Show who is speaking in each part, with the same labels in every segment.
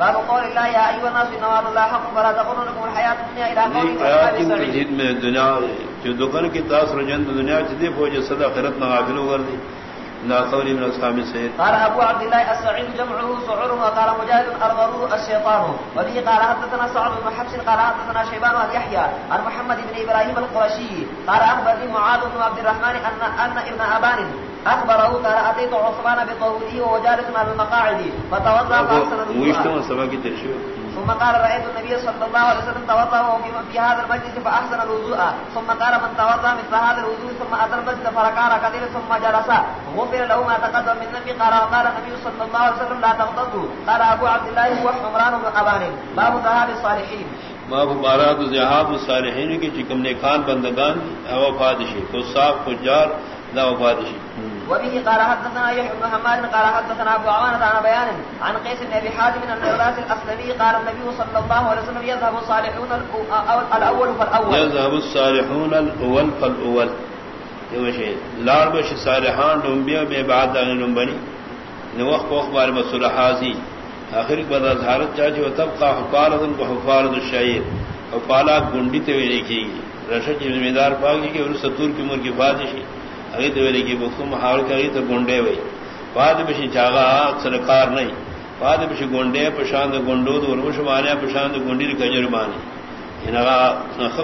Speaker 1: باب قول الناس حق فلا الى قول
Speaker 2: میں دنیا جو دکان کی تاثر جن دنیا چدی فوج صدا خیرت نہ غافل ہو گئی۔ لا قولی من اصحاب السيد
Speaker 1: قال ابو عبد الله السعيد جمعه سعر وقال مجاهد ارغبه الشيطان. وبه قال حدثنا سعد بن حفص قال حدثنا شيبان بن يحيى عن محمد بن ابراهيم القرشي قال اخبرني معاذ بن عبد الرحمن ان ان ابن ابان اخبره قال اتيت عثمان بطوله وهو جالس على المقاعد. فتوضا فاحسن الوضوء
Speaker 2: ويشتم سبا کی ترشیو
Speaker 1: ثم قال رأيت النبي صلى الله عليه وسلم وهو في هذا المجلس فأحسن الوضوء. ثم قال من توضأ مثل هذا الوضوء ثم المسجد فركع ركعتين ثم جلس. غفر له ما تقدم من ذنبه. قال وقال النبي صلى الله عليه وسلم لا تغتظوا قال أبو عبد الله هو عمران بن أبان باب ذهاب الصالحين.
Speaker 2: ما بارات زہاب الصالحین کی چکم نے خان بندگان او فادشی کو صاف فجار لا فادشی.
Speaker 1: وبه قال حدثنا يحيى بن حماد قال حدثنا ابو عوانة عن بيان عن قيس بن ابي حاتم من النبراس الاسلمي قال النبي صلى الله عليه وسلم يذهب الصالحون الأو- الاول فالاول
Speaker 2: يذهب الصالحون الاول فالاول یہ شيء لار بش صالحان ڈومبیا بے بعد ان لمبنی نے وقت وقت بار مسل حاضی اخر بعد ظہارت چاچی و تبقى حفارت ان کو حفارت الشعیر. اور پالا گنڈی تے لکھی رشد ذمہ دار پاکی کہ اور ستور کی مر کی فادشی اگے تو لکھی بخو محاول کری تو گنڈے وئی بعد بشی چاغا سرکار نہیں۔ بعد بشی گنڈے پشاند گنڈو اور وش مانے پشاند گنڈی کجر مانی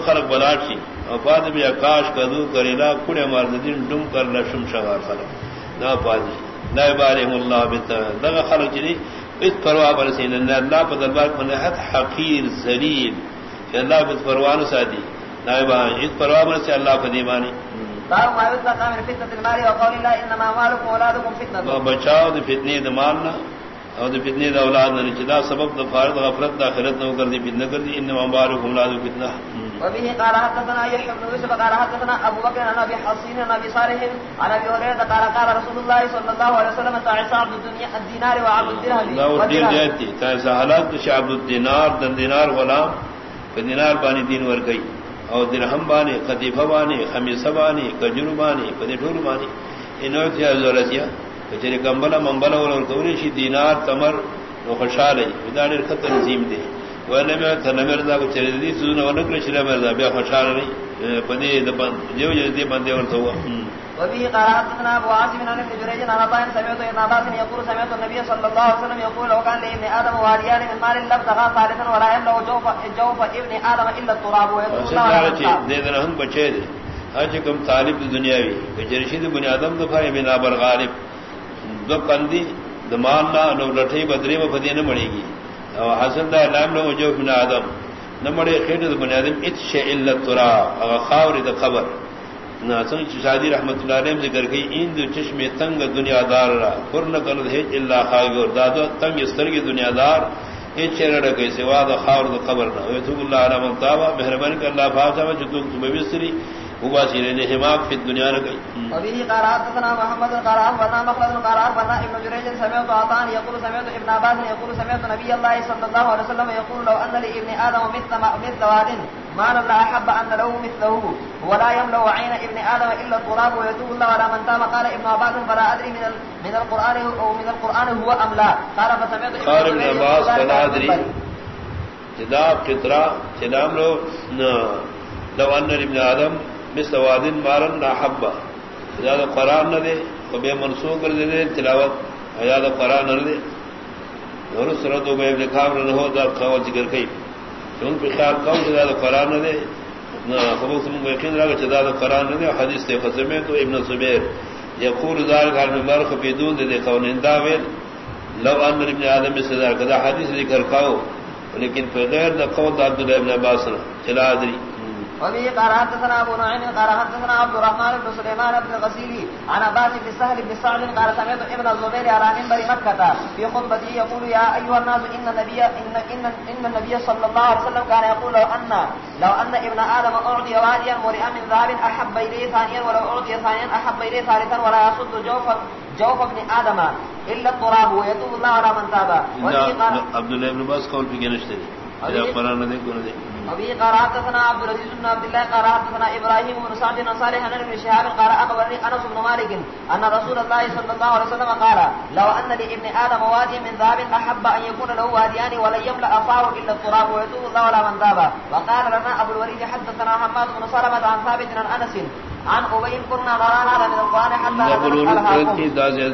Speaker 2: خلق بلاٹ سی اور بعد بھی آکاش کدو کریلا کڑے مار دین ڈم کر لشم شغار خلق۔ نہ پادی نہ بارہم اللہ بت دغه خلق جی اس پروا پر سین اللہ پر دربار میں نہت حقیر ذلیل۔ کہ اللہ بت پروان سادی نائبہ اس پروا پر سے اللہ کو دیوانی
Speaker 1: باب ما يطلق من فتنة المال وقول الله انما اموالكم واولادكم فتنة.
Speaker 2: بچاؤ دی فتنے د مالنا اور دی فتنے د اولاد نہ چدا سبب د فارد غفلت دا خیرت نہ کر دی فتنہ کر دی انما اموالکم اولاد فتنہ.
Speaker 1: وبه قال حدثنا يحيى بن يوسف قال حدثنا ابو بكر عن ابي حصين عن ابي صالح عن ابي هريره قال قال رسول الله صلى الله عليه وسلم تعس عبد الدنيا الدينار وعبد الدرهم.
Speaker 2: لا
Speaker 1: والدرهم.
Speaker 2: جاتی تا حالات شعب الدینار دن دینار غلام کہ دینار بانی دین ور گئی او درہم بانے، قطیفہ بانے، خمیسہ بانے کجر بانے پدی بانے۔ انہوں تیا زورتیا کہ چلی کمبلا ممبلا اور کوری شی دینار، تمر و خوشحال ہے۔ ودانیر خط تنظیم دے۔ ورنہ میں تھنا مردا کو چلی دی سونا ونکر شلا مردا بیا خوشحال نہیں۔ پدی دبن جو جو دی بندے ور تو۔
Speaker 1: وبه قال حدثنا ابو عاصم عن ابن جريج عن عطاء سمعت ابن عباس يقول سمعت النبي صلى الله عليه وسلم يقول لو كان لابن ادم واديان من مال لابتغى ثالثا ولا يملا جوف جوف ابن ادم الا التراب. ويقول الله.
Speaker 2: دے دن ہم بچے دے ہج کم طالب دنیاوی. جرشید بنیادم دفاع بنا بر غالب. دو کندی دماننا نو لٹھی بدری فدی نہ مڑے گی. اور حسن دا نام نو جو بنا آدم. نہ مڑے خیر د بنیادم ات شے الا ترا اور خاور د خبر. نہ سن شادی رحمت اللہ علیہ ذکر کی این دو چشم تنگ دنیا دار را، پر نہ کر ہے الا خاور دادو تنگ استر کی دنیا دار یہ چہرہ کے سوا دا خاور د خبر نہ تو اللہ علیہ متابا مہربانی کر اللہ فاضا جو تو بوسری وہ سیرے نے حماق فی دنیا نہ گئی
Speaker 1: وبه قال حدثنا محمد قال اخبرنا مخلد قال اخبرنا ابن جريج، سمعت عطاء يقول سمعت ابن عباس يقول سمعت نبي الله صلى الله عليه وسلم يقول لو ان لابن ادم مثل مثل واد. ما لا احب ان له مثله ولا يملا عين ابن ادم الا التراب ويتوب الله على من تاب. قال ابن عباس فلا ادري من من القران او من القران هو ام لا؟ قال فسمعت
Speaker 2: قال ابن عباس فلا
Speaker 1: المنبر.
Speaker 2: جداب قطرا جنام لو لو ان ابن آدم مثل وادن مارن نا حبا زیادہ قرآن نہ دے تو بے منسوخ کر دے تلاوت زیادہ قرآن نہ دے اور اس طرح تو بے ابن خامر نہ ہو دا قول ذکر کئی. چون پہ خیال کم جدا زیادہ قرآن نہ دے۔ خبر سم کو یقین رہا کہ زیادہ قرآن نہ دے۔ حدیث تے خزمے تو ابن زبیر یقول ذلك عن المرخ بدون دے دے قول انداویل لو ان ابن آدم میں دار کدا حدیث ذکر کاو لیکن پہ غیر دا قول دا عبداللہ ابن عباس نے چلا ادری
Speaker 1: وبه قال حدثنا ابو نعيم قال حدثنا عبد الرحمن بن سليمان بن الغسيلي عن عباس بن سهل بن سعد قال سمعت ابن الزبير على منبر مكة في خطبته يقول يا ايها الناس ان النبي ان ان ان النبي صلى الله عليه وسلم كان يقول لو ان لو ان ابن ادم اعطي واديا مرئا من ذهب احب اليه ثانيا ولو اعطي ثانيا احب اليه ثالثا ولا يصد جوف جوف ابن ادم الا التراب ويتوب الله على من تاب. وبه قال
Speaker 2: عبداللہ ابن عباس قول پہ گنشتے قرآن دے کو دے
Speaker 1: ابي قرات ثنا عبد العزيز بن عبد الله قرات ثنا ابراهيم بن سعد بن صالح بن شهاب قال اخبرني انس بن مالك ان رسول الله صلى الله عليه وسلم قال لو ان لابن ادم وادي من ذهب احب ان يكون له واديان ولا يملا افاه الا التراب ويتوب الله ولا من ذاب وقال لنا ابو الوليد حدثنا حماد بن سلمة عن ثابت عن انس عن ابي كنا نرانا من القران حتى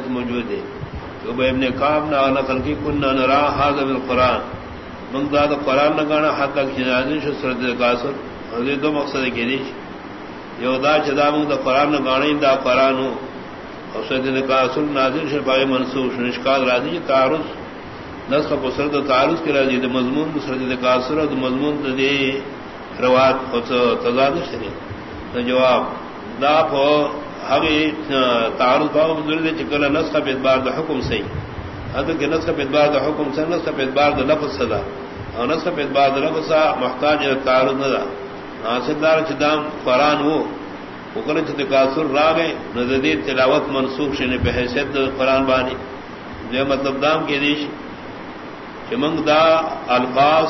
Speaker 2: موجود. ہے ابن کعب نہ نقل کی كنا نرى هذا من القران من دا قرآن نگانا حد تک جنازن شو سرد دو مقصد کے دیش یو دا چدا من دا قرآن نگانا دا قرآن ہو اور سرد قاسر نازل شو باقی منصوب شو نشکال راضی جی تعارض. نسخ کو سرد تعارض کی راضی. دا مضمون دا سرد قاسر اور دا مضمون دا روات تضاد شدی دا جواب. دا پو حقی تعارض پاو بزرد چکل نسخ پیت بار دا حکم سی. حضرت کے نسخ پیت دا حکم سی نسخ پیت دا لفظ صدا اور نصف نسخ پہ بعد رفسا محتاج تعارض نہ حاصلدار ہاں، چدام قرآن وہ حکر چد کاسر را گئے نزدی تلاوت منسوخ شنے پہ حیثیت قرآن بانی۔ جو مطلب دام کے دیش چمنگ دا الفاظ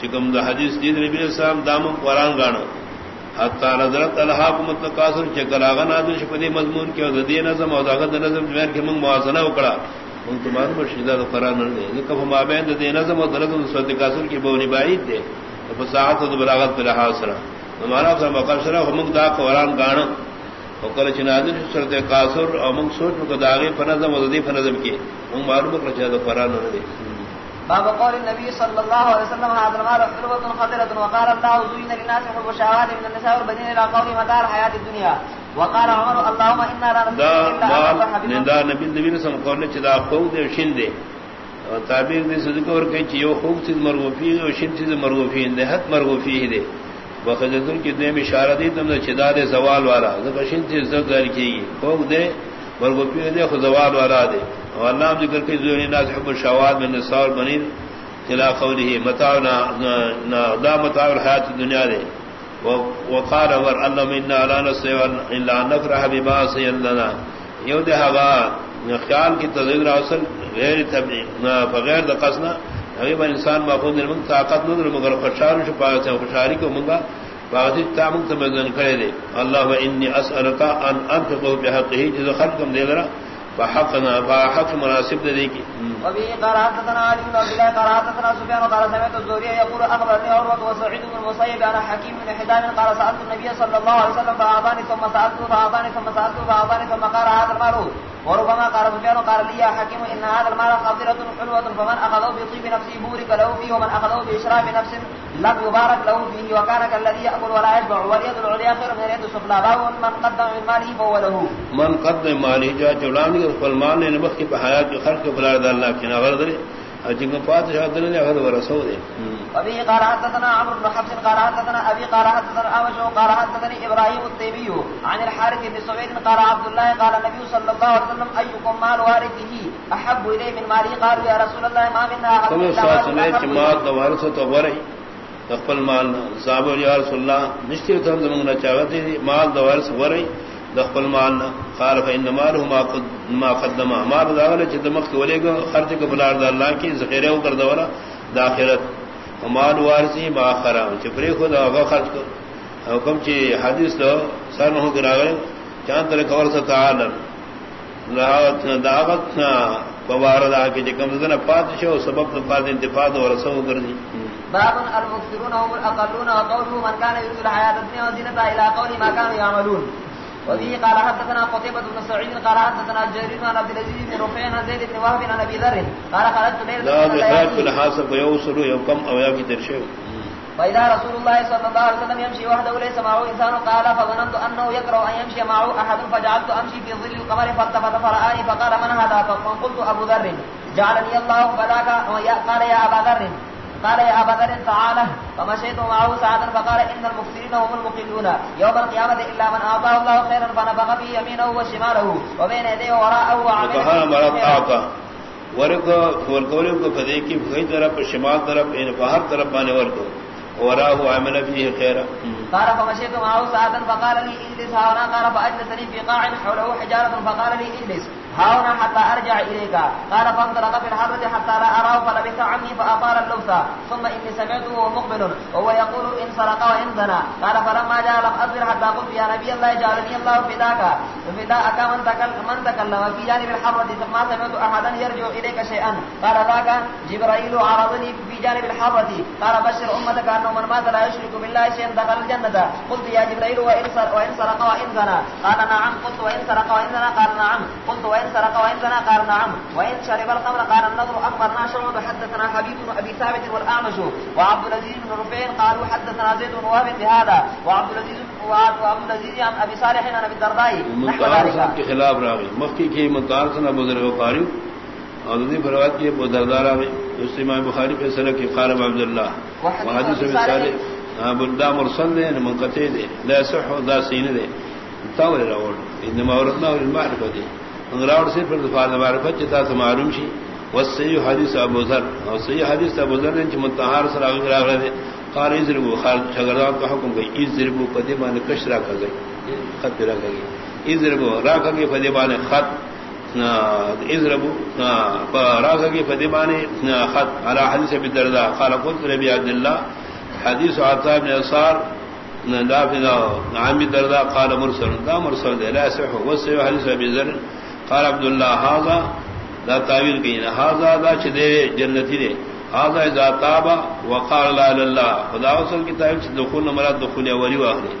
Speaker 2: چکم دا حدیث دید نبی السلام دام قرآن گانا۔ حتی نظرت الحاق متقاصر چکل آغا نادر شپدی مضمون کی وزدی نظم، اور داغت نظم جوین کے منگ موازنہ اکڑا۔ ان تمہارے مرشدہ تو قرآن دے۔ کب مابین دے نظم اور درد سوت کاسر کی بونی باعید دے۔ فساحت و بلاغت پہ لحاظ سرا۔ ہمارا سر مقر سرا دا قرآن گانا۔ اور چنادر سرت کاسر اور منگ سوچ میں داغے فنظم اور دی فنظم کی ہم معلوم کر چاہے قرآن دے۔
Speaker 1: باب قول النبي صلى الله عليه وسلم هذا المال حلوة خطرة وقال الله زين للناس حب الشهوات من النساء والبنين إلى قول مدار حياة الدنيا وقال عمر اللهم لا
Speaker 2: نبی نبی نے سم چدا دے شین دے. اور تعبیر دے صدق اور کہ چیو خوف سے مرغوفی اور شین سے مرغوفی دے حق مرغوفی دے. وخذل کی دے میں اشارہ دی تم نے چدا دے زوال والا ذکر شین سے ذکر کی دے مرغوفی دے خود زوال والا دے. اور اللہ ذکر کی ذو الناس حب الشهوات من النساء والبنين الى قوله متاعنا دا متاع الحیات الدنیا دے. وقال ور ان منا لا نسوا الا نفرح بما سيلنا يود هوا خیال کی تذکر اصل غیر تبلیغ نہ بغیر دقسنا غریب انسان ماخوذ من طاقت نظر مگر خوشار شو پاس خوشاری کو منگا باغی تام تمزن کرے دے اللہ انی اسالک ان انفق بحقه جز خلقم دے لرا فحقنا فحق مناسب دے کی
Speaker 1: وبه قراتنا علي بن عبد الله قراتنا سفيان قال سمعت الزهري يقول اخبرني عروه وسعيد بن المسيب انا حكيم بن حدان قال سالت النبي صلى الله عليه وسلم فاعطاني ثم سالته فاعطاني ثم سالته فاعطاني ثم قال هذا المال وربما قال سفيان قال لي يا حكيم ان هذا المال قدره حلوه فمن اخذه بطيب نفسه بورك له فيه ومن اخذه باشراف نفس لم يبارك له فيه وكان كالذي ياكل ولا يشبع واليد العليا خير من اليد السفلى باب من قدم من ماله فهو له.
Speaker 2: من قدم ماله جاء جولان فالمال نے نبخ کی حیات کی خلق کے بلاد اللہ کی نظر دے اجنگ پادشاہ دل نے اخذ ورسو دے
Speaker 1: ابي قال حدثنا عمرو بن حفص قال حدثنا ابي قال حدثنا ابو قال حدثني ابراهيم التيمي عن الحارث بن سويد قال عبد الله قال النبي صلى الله عليه وسلم ايكم مال وارثه احب اليه من ماله قالوا يا رسول الله ما منا احب
Speaker 2: تم ساتھ سنے جماعت دوارث تو ورے تقبل مال صاحب یا رسول اللہ نشتی تو زمانہ چاہتے مال دوارث ورے دخل مال قال فإن ماله ما ما قدم. مال داغله چې دمخ کولې کو خرج کو بلار د الله کی ذخیره او کردورا داخرت مال وارثي ما اخر چې پرې خو دا هغه خرج کو حکم چې حدیث له سر نه ګراغه چاند تر کور څه تعالی. دعوت دعوت بواردا کی چې کوم ځنه پات شو، سبب د پات انتفاع او رسو ګرځي
Speaker 1: باب المكثرون هم الاقلون وقوله من كان يريد الحياه الدنيا وزينتها الى قول ما كانوا يعملون. وفيه قال حدثنا قتيبة بن سعيد قال حدثنا جرير عن عبد العزيز بن رفيع عن زيد بن وهب عن ابي ذر قال خرجت ليلة
Speaker 2: لا بحياة كل حاسب ويوصلوا يوكم او يوكي ترشيو
Speaker 1: فإذا رسول الله صلى الله عليه وسلم يمشي وحده ليس معه إنسان قال فظننت أنه يكره أن يمشي معه أحد فجعلت أمشي في ظل القمر فالتفت فرآني فقال من هذا؟ فقلت أبو ذر. جعلني الله فلاك قال يا أبا ذر. قال يا أبا ذر تعالى فمشيت معه ساعة فقال إن المكسرين هم المقلون يوم القيامة إلا من أعطاه الله خيرا فنفق به يمينه وشماله وبين يديه وراءه وعمله
Speaker 2: ورکو ورکولیو کو فدے کی بھئی طرف شمال طرف ان باہر طرف بانے ورکو وراه عمل فيه خيرا.
Speaker 1: قال فمشيت معه ساعة فقال لي اجلس هنا قال فأجلسني في قاع حوله حجارة فقال لي اجلس هاونا حتى ارجع اليك قال فانطلق في الحرة حتى لا اراه فلبث عني فاطال اللبس. ثم اني سمعته وهو مقبل، وهو يقول ان سرق وان زنى. قال فلما جاء لم اصبر حتى قلت يا نبي الله جعلني الله فداك. فداك من تكلم من تكلم في جانب الحرة ما سمعت احدا يرجع اليك شيئا. قال ذاك جبرائيل عرضني في جانب الحرة قال بشر امتك انه من مات لا يشرك بالله شيئا، دخل الجنة. قلت يا جبرائيل وان سرق وان زنى. قال نعم، قلت وان سرق وان زنى. قال نعم، قلت وان سرق وان زنى قال نعم وان شرب الخمر قال النضر اخبرنا شعوب حدثنا حبيب بن ابي ثابت والاعمش وعبد العزيز بن رفيع قالوا حدثنا زيد بن وهب بهذا وعبد العزيز وعبد العزيز عن ابي صالح عن ابي الدرداء. نحو ذلك.
Speaker 2: کے خلاف راغی مخی کی متار سنا بزرگ قاری اور دی فروات کی ابو دردار میں اس امام بخاری فیصلہ کی قارب عبداللہ وحدیث ابی صالح. ابو دا مرسل دے منقطع دے لا صح دا سین دے تاول راول انما اوردنا المعرفه دي انغراور صرف دفاع المعرفه جتا معلوم شي والصحيح حديث ابو ذر۔ اور صحیح حدیث ابو ذر نے متطہر سره اغرا دے قال ازربو خال شگردان کا حکم گئی ازربو قدیمان کشرا کر گئی۔ خط را گئی۔ ازربو را کر کے فدیبان خط۔ ازربو را کر کے فدیبان خط۔ على حدیث ابي الدرداء قال، قلت لابي عبد الله حديث عطاء بن يسار دافنا عام الدرداء قال، مرسل، دا مرسل لا يصح وصح حديث ابي ذر۔ قال عبد الله هذا لا تعویل کہیں هذا دا چدے جنتی دے هذا اذا تاب وقال لا الله خدا وصل کی تعویل دخول مراد دخول اولی واخری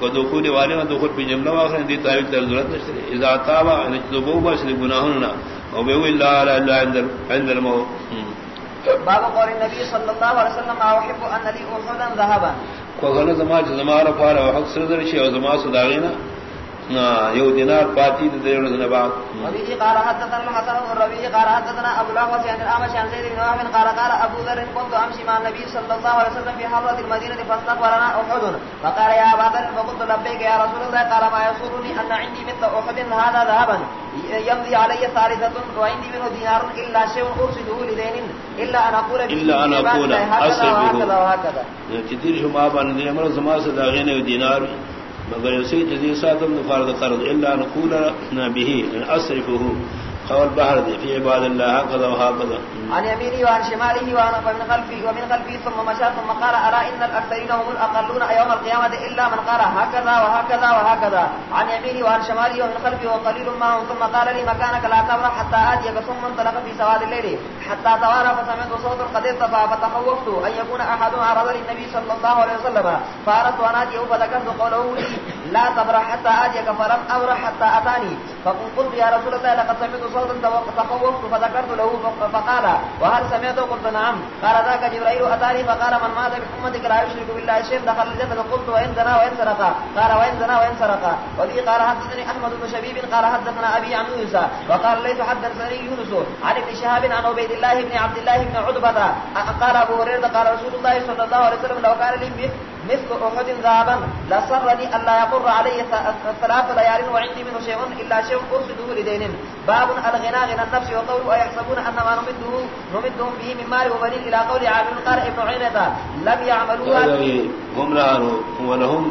Speaker 2: کو دخول والی نہ دخول پہ جملہ واخری دی تعویل در ضرورت نہیں اذا تاب ان ذنوب بس گناہوں نہ۔ او بے الا عند الموت
Speaker 1: باب قول النبي صلى الله عليه وسلم احب ان لي احدا ذهبا.
Speaker 2: کو غن زما زما را فار او حق سر در شی او زما صداغینا یو دینار پاتی دے دے نہ بعد
Speaker 1: وبه قال حدثنا الحسن بن ربيع قال حدثنا ابو الاحوص عن الامش عن زيد بن وهب قال قال ابو ذر كنت امشي مع النبي صلى الله عليه وسلم في حرة المدينة فاستقبلنا احد فقال يا ابا ذر فقلت لبيك يا رسول الله قال ما يسرني ان عندي مثل احد هذا ذهبا. يمضي علي ثالثة وعندي منه دينار الا شيء ارشده لدين الا ان اقول
Speaker 2: الا ان اقول
Speaker 1: هكذا وهكذا
Speaker 2: كثير بان دي امر زما صداغين دينار مگر اسی جدید ساتم نفارد قرض الا نقول به ان اصرفه قول بحر دي في عباد الله هكذا وهكذا
Speaker 1: عن يمينه وعن شماله وعن من خلفه ومن خلفه ثم مشى ثم قال أرى إن الأكثرين هم الأقلون يوم القيامة إلا من قال هكذا وهكذا وهكذا عن يمينه وعن شماله ومن خلفه وقليل معهم ثم قال لي مكانك لا تبرح حتى آتيك ثم انطلق في سواد الليل حتى توارى فسمعت صوت قد ارتفع فتخوفت أن يكون أحد عرض للنبي صلى الله عليه وسلم فأردت أن آتيه فذكرت قوله لي لا تبرح حتى آتيك فلم أبرح حتى أتاني. فقلت يا رسول الله، لقد سمعت صوتا تخوفت فذكرت له فقال، وهل سمعت قلت نعم. قال، ذاك جبرائيل اتاني فقال، من مات من لا يشرك بالله شيئا. دخل الجنه قلت وان زنا وان سرق. قال وان زنا وان سرق. وفي قال، حدثني احمد بن شبيب، قال، حدثنا ابي عن موسى وقال، ليس حدثني يونس، عن ابن شهاب، عن عبيد الله بن عبد الله بن عتبه قال ابو هريره قال، رسول الله صلى الله عليه وسلم، لو كان لي مثل احد ذهبا لسرني الا يقر علي ثلاث ليال وعندي منه شيء الا شيء ارشده لدين باب الغنى، غنى النفس وقول ويحسبون ان ما نمده نمدهم به من مال وبنين الى قول عامل قال ابن عينة لم يعملوها.
Speaker 2: هم لها ولهم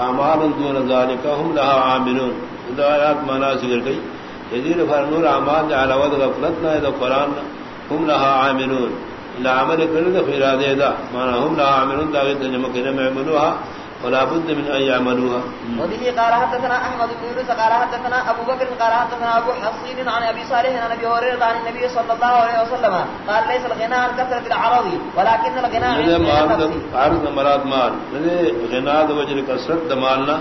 Speaker 2: اعمال دون ذلك، هم لها عاملون. دعایات مانا ذکر گئی جدیر فرنور اعمال على ود غفلتنا اذا قران هم لها عاملون. لا عمل کرنے پھر ارادے دا۔ مانا هم لها عاملون دعوت جمع کرنے میں عملوها ولا بد من ان يعملوها
Speaker 1: وبه قال حدثنا احمد بن يونس قال حدثنا ابو بكر قال حدثنا ابو حصين عن ابي صالح عن ابي هريره عن النبي صلى الله عليه وسلم قال ليس الغنى عن كثره العرض ولكن الغنى عن
Speaker 2: عرض مراد مال۔ غنى وجه كثرت مالنا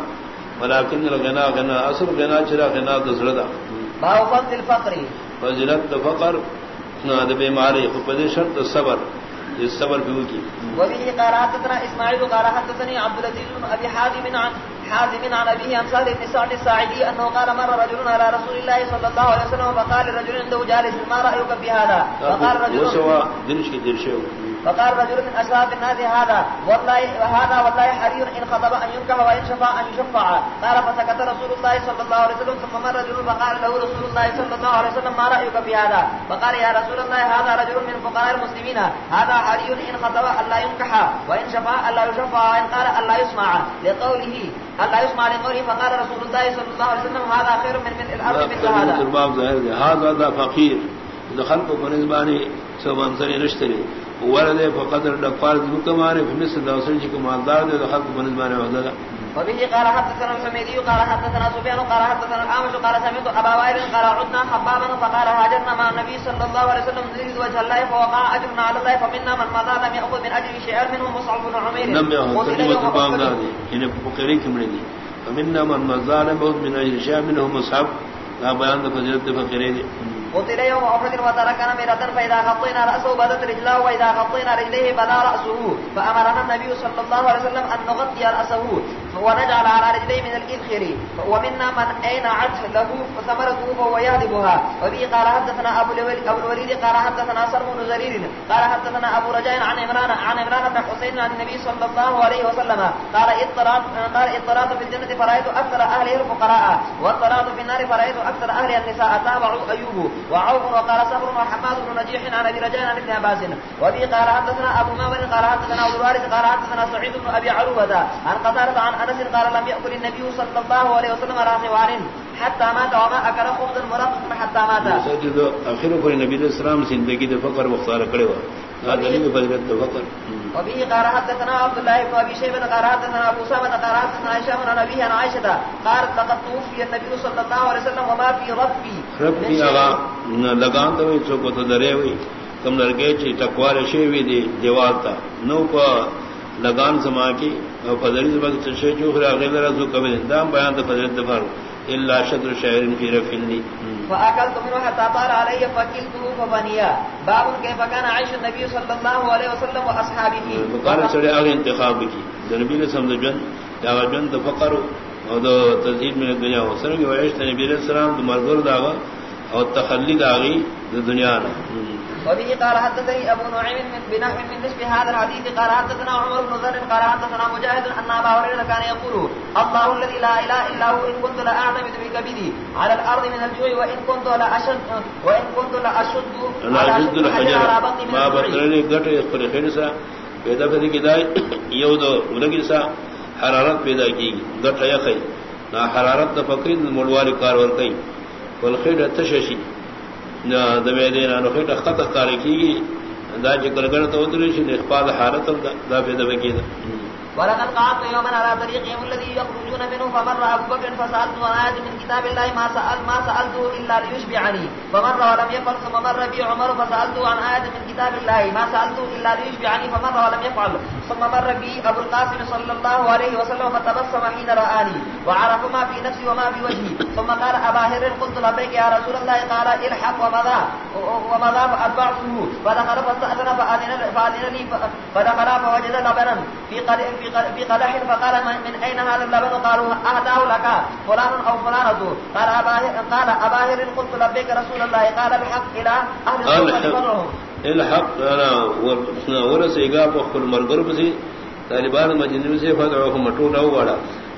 Speaker 2: ولكن الغنى غنى اصل غنى چرا غنى دسردا
Speaker 1: باب فضل الفقر۔
Speaker 2: فضلت فقر نہ بیماری خود شرط صبر الصبر بھی کی
Speaker 1: وبه قال حدثنا اسماعيل قال حدثني عبد العزيز بن ابي حازم عن حازم عن ابيه عن سعد بن سعد الساعدي انه قال مر رجل على رسول الله صلى الله عليه وسلم فقال لرجل عنده جالس ما رايك في هذا فقال رجل
Speaker 2: وسوا دلش کی
Speaker 1: فقال رجل من اشراف الناس هذا والله هذا والله حري ان خطب ان ينكح وان شفع ان يشفع. قال فسكت رسول الله صلى الله عليه وسلم ثم مر رجل فقال له رسول الله صلى الله عليه وسلم ما رايك في هذا؟ فقال يا رسول الله هذا رجل من فقراء المسلمين. هذا حري ان خطب ان لا ينكح وان شفع ان لا يشفع وان قال ان لا يسمع. لقوله الله يسمع لقوله فقال رسول الله صلى الله عليه وسلم هذا خير من من الارض من هذا.
Speaker 2: هذا ذا فقير. دخل کو بنسبانی سو منظر ولد فقدر دفار ذکمارے فمثل دوسن کی مالدار دے دخل کو بنسبانی وحدہ
Speaker 1: وبه قال حدثنا الحميدي قال حدثنا سفيان قال حدثنا الأعمش قال سمعت أبا وائل قال عدنا حبابا فقال هاجرنا مع النبي صلى الله عليه وسلم نريد وجه الله فوقع أجرنا على الله فمنا من مضى لم يأخذ من أجر شيئا منه مصعب بن عمير
Speaker 2: لم يأخذ ترجمة بام نادي هنا بقريك من فمنا من مضى لم يأخذ من أجر شيئا منه مصعب لا بيان فجرت فقريك
Speaker 1: قتل يوم أحد وتركنا مرة فإذا خطينا رأسه بدت رجلاه وإذا خطينا رجليه بدا رأسه فأمرنا النبي صلى الله عليه وسلم أن نغطي رأسه ونجعل على رجليه من الإذخر ومنا من أين عجه له ثمرته فهو يهدبها وبه قال حدثنا أبو الوليد قال حدثنا سرم بن زرير قال حدثنا أبو رجاء عن عمران عن عمران بن حسين عن النبي صلى الله عليه وسلم. قال اضطرات قال اضطرات في الجنة فرأيت أكثر أهله الفقراء. واضطرات في النار فرأيت أكثر أهلها النساء. تابعوا أيوب وعوف وقال صبر وحماد بن نجيح عن ابي رجاء عن ابن عباس. وفي قال حدثنا ابو مامر قال حدثنا عبد الوارث قال حدثنا سعيد بن ابي عروبه عن قتاده عن انس قال لم ياكل النبي صلى الله عليه وسلم راس وارن حتى مات وما اكل خبز مرقق حتى مات.
Speaker 2: سجد اخر کو نبی علیہ السلام زندگی دے فقر مختار کرے ہوا دلیل فضیلت دے فقر.
Speaker 1: وبه قال حدثنا عبد الله بن ابي شيبه قال حدثنا ابو سامه قال حدثنا عائشه بن ابي عن عائشه قالت لقد توفي النبي صلى الله عليه وسلم وما في ربي.
Speaker 2: ربي اغا لگان تو چو کو تو درے ہوئی۔ کم لڑکے چ ٹکوار شی وی دی دیوال تا۔ نو کو لگان سما کی او فضل زبا کی چھ جو خرا غیر رزو کبل دام بیان تو فضل دفر الا شطر شعر في رفلني
Speaker 1: فاكلت منه حتى طال علي فكلته فبنيا باب كيف كان عيش النبي صلى الله عليه وسلم واصحابه
Speaker 2: فقال سڑے اگے انتخاب کی. نبی نے سمجھ جن یا جن تو فقر اور دو تزید میں دنیا ہو سر کہ عیش نبی علیہ السلام مرغور داوا اور تخلی داغی دنیا نہ
Speaker 1: وبه قال حدثني ابو نعيم من بنحو من نسب هذا الحديث قال حدثنا عمر بن ذر قال حدثنا مجاهد ان ابا هريره كان يقول الله الذي لا اله الا هو ان كنت لا اعتمد بكبدي على الارض من الجوع وان كنت لا اشد وان كنت لا اشد
Speaker 2: على اشد الحجر ما بطرني غټ پر خرسا پیدا کړي کیدای یو دو ولګي سا حرارت پیدا کیږي غټ یا نا حرارت د فقرین مړوالي کار ور کوي ولخيره تششي نہ دبے دینا خط خط کی دا چې ګرګړ ته دا شي حالت دا به دبے کیدا
Speaker 1: ولقد قعدت يوما على طريقهم الذي يخرجون منه فمر ابو بكر فسالت عن آية من كتاب الله ما سأل ما سألته إلا ليشبعني. فمر ولم يفعل، ثم مر بي عمر فسألته عن آية من كتاب الله ما سألته إلا ليشبعني. فمر ولم يفعل، ثم مر بي أبو القاسم صلى الله عليه وسلم فتبسم حين رآني وعرف ما في نفسي وما في وجهي. ثم قال أبا هر قلت لبيك يا رسول الله قال الحق ومضى ومضى فأتبعته. فدخل فاستأذن فأذن لي فدخل فوجد لبنا في قدح. فقال من اين هذا اللبن؟ قالوا اهداه لك. فلان او فلانة. قال ابا قال ابا هر قلت لبيك رسول الله. قال الحق الى اهل الحق.
Speaker 2: الحق. انا ورث ايغا بخل مرغر بسي. طالبان مجنب سے فدعوه مٹوٹا واڑا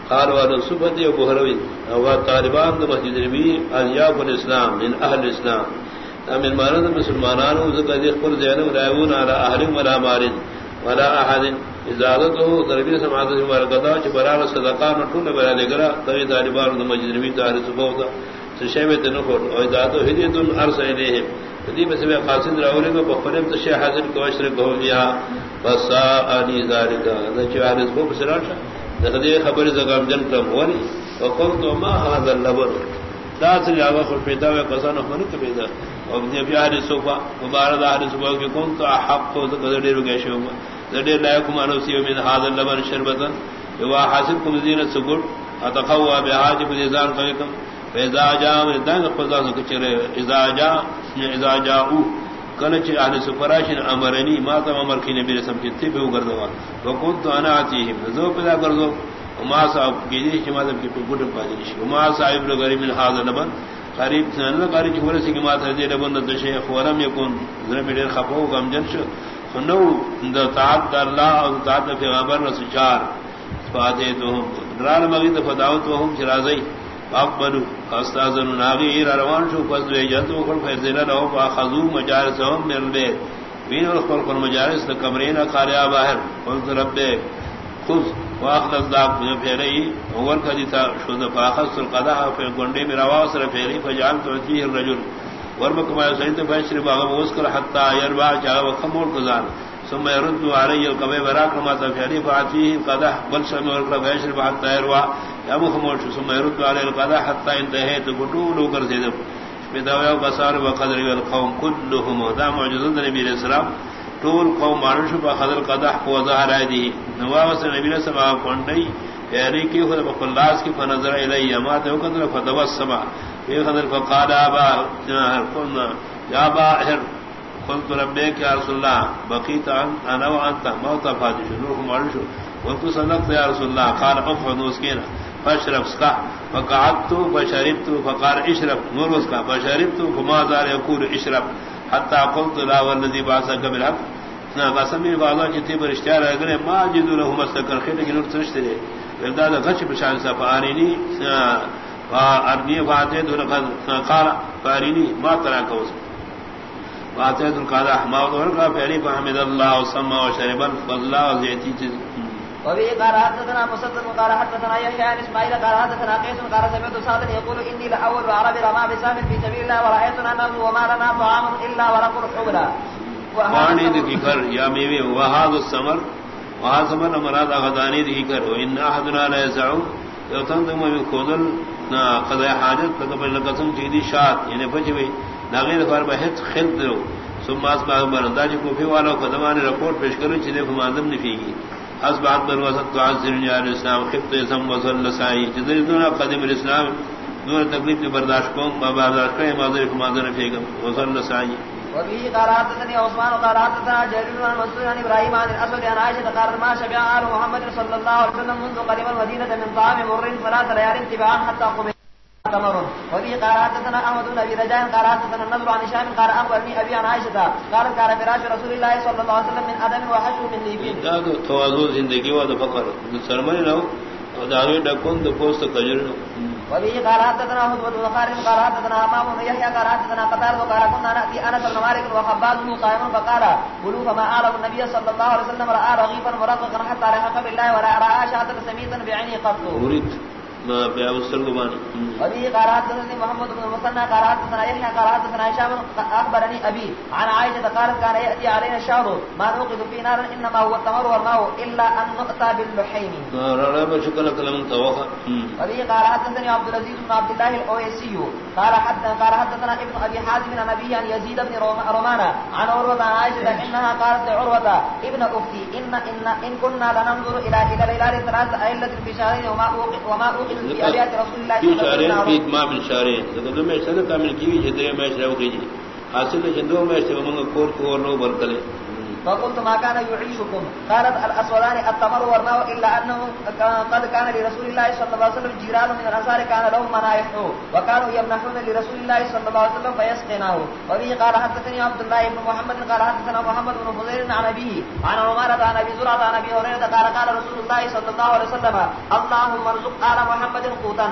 Speaker 2: قال وانا صفت ابو هروي. او طالبان مسجد نبی اياب الاسلام من اهل الاسلام من مرد مسلمانان ذکر ذکر زینب رايون على اهل ولا مارد ولا احد اجازت ہو دربی سماعت سے چ برابر صدقہ نہ ٹھن برا لے گرا تو طالبان نو مسجد نبی صبح ہوتا۔ تو شے میں تنو کو او ذات ہدیت ارس الیہ دی بس میں قاصد راولے کو بخرم تو شے حاضر کو اشر کو لیا بس انی ذالک نہ چ حارس کو بسراش دغدی خبر زغام جن کم ونی وقلت ما هذا اللبن۔ ذات یا خو پیدا و قسن من کو پیدا او دی پیار صوفا مبارک حارس کو کہ کون تو حق کو تو ڈیر گئے شو زدے لا يكم انو سيو من هذا اللبن شربتا يوا حاسبكم زينة سقر اتقوى بحاجب الزان قيكم فإذا جاء من دان قضاء سكتر إذا جاء، إذا جاءوا. كانت أهل سفراشن أمرني، ما تم أمر كي نبي رسم کی كي تبه وقردوا وكنت أنا آتيهم نزو پدا قردوا وما صاحب كيديش كما تم كي قد پادنش وما صاحب لغريب من هذا اللبن. قریب سنن قریب چورسی کی مات ہے لبن دشیخ ولم يكن. ذنب دیر خفو غم جنش. نو دا تعب دا اللہ اور تعب دا پیغمبر رسو چار فاتے تو ہم. دران مغید فداوت و ہم شرازی اقبلو استاذن ناغی ایر روان شو. پس دو ایجاد و خل فیزینا لہو. فاخذو مجارس ہم من البیت وین و خل مجارس دا کمرین قاریا باہر. قلت ربے. خذ. واخذ الذاق من فعلي اول كذا شذ فاخذ القضاء في غنڈے میں روا سر فعلي فجعلت فيه الرجل ورمك ما سيد فاشر باغ وذكر حتى يربع جاء وخمر قزان ثم يرد علي القبي براك ما فعلي فاتيه قضاء بل سمع القبي فاشر حتى يربع يا مخمر ثم يرد عليه القضاء حتى انتهيت قطول وكر زيد بداوى بصار وقدر القوم كلهم ذا معجزه النبي عليه السلام۔ طول قوم مانش بخدر قدح کو ظاہر ہے دی۔ نواس نبی نے سبا کونڈی یعنی کہ خود بخلاص کی فنظر الی ما تو قدر فتبسم یہ قدر فقال ابا قلنا يا باهر قلت ربك يا رسول الله بقيت انا وانت موت فاضي نور مانش وقت صدقت يا رسول الله قال افضل مسكين فاشرب سقا فقعدت فشربت، فقال اشرب نور مسكا فشربت، فما زال يقول اشرب حتى قلت لا والذي بعثك بالحق. نا، قسم بي بعضا جتي پر اشتیار اگر ما جدو له مستقر خیر کہ نور سرشت دے ودا غچ بشان سا فارینی ارنی فاتح دون قال فارینی ما ترا قال ما دور کا پہلی اللہ وسمع وشرب الفضل وزيتي
Speaker 1: وبه قال حدثنا مسدد قال حدثنا يحيى عن اسماعيل قال حدثنا قيس قال سمعت سعد يقول اني لاول العرب رمى بسام في سبيل الله ورايتنا نمر وما لنا طعام الا ورق الحبلى
Speaker 2: پانی دی کر یا میوے وہاد السمر وہاد سمر مراد غدانی کر و ان احدنا لا يسعو یوتن دم میں کودل نا قضاء حاجت لقبل لکسن چیدی شات یعنی پچوی ناغیر فار بہت خلد دو ثم اسباب برنداج جی کو کوفی والا قدمان رپورٹ پیش کرو چلے فماندم نفیگی اصبحت بر وسط تعذر یا الاسلام خفت اسم وصل لسائی جدر دونا قدم الاسلام، دون تکلیف کی برداشت کو برداشت کرے معذر فماذر فیگم وصل لسائی
Speaker 1: وبه قال حدثني عثمان قال حدثنا جرير عن مسعود عن ابراهيم عن الاسود عن عائشه قال ما شبع آل محمد صلى الله عليه وسلم منذ قدم المدينه من طعام مر ثلاث ليال تبعا حتى قبل تمر. وبه قال حدثنا احمد بن ابي رجاء قال حدثنا النضر عن هشام قال اخبرني ابي عن عائشه قال كان فراش رسول الله صلى الله عليه وسلم من ادم وحشو من ليبين
Speaker 2: هذا توازن زندگی و فقر. سرمنی نو داوی ڈکون دو پوست کجر.
Speaker 1: وبه قال حدثنا احمد بن خالد قال حدثنا امام بن يحيى، قال حدثنا قتال، وقال كنا ناتي انس بن مالك وخباب بن قائم فقال قلوا فما اعلم النبي صلى الله عليه وسلم راى رغيفا مرققا حتى لحق بالله ولا راى شاة سميتا بعينه قط. ابي قرات محمد بن المثنى قرات سنا يحيى قرات سنا هشام اخبرني ابي عن عائشه قالت كان ياتي علينا الشهر ما نوقد في نار انما هو التمر والماء الا ان نؤتى باللحين
Speaker 2: رب شكرا كلام توخا
Speaker 1: ابي قرات سنا عبد العزيز بن عبد الله الاويسي قال حتى قال حدثنا ابن ابي حازم عن ابي عن يزيد بن رومانا عن عروه عن عائشه انها قالت لعروه ابن اختي ان ان ان كنا لننظر الى الى الهلال ثلاث ايله في شهرين وما وما
Speaker 2: حاصل چندو میں شروع میں کور کو نو برکلے
Speaker 1: فقلت ما كان يعيشكم قالت الاسودان التمر والماء الا انه قد كان لرسول الله صلى الله عليه وسلم جيران من الانصار كان لهم منايح وكانوا يمنحون لرسول الله صلى الله عليه وسلم فيسقناه. وبه قال حدثني عبد الله بن محمد، قال حدثنا محمد بن فضيل عن ابيه عن عمارة عن ابي زرعة، عن ابي هريرة، قال قال رسول الله صلى الله عليه وسلم، اللهم ارزق آل محمد قوتا.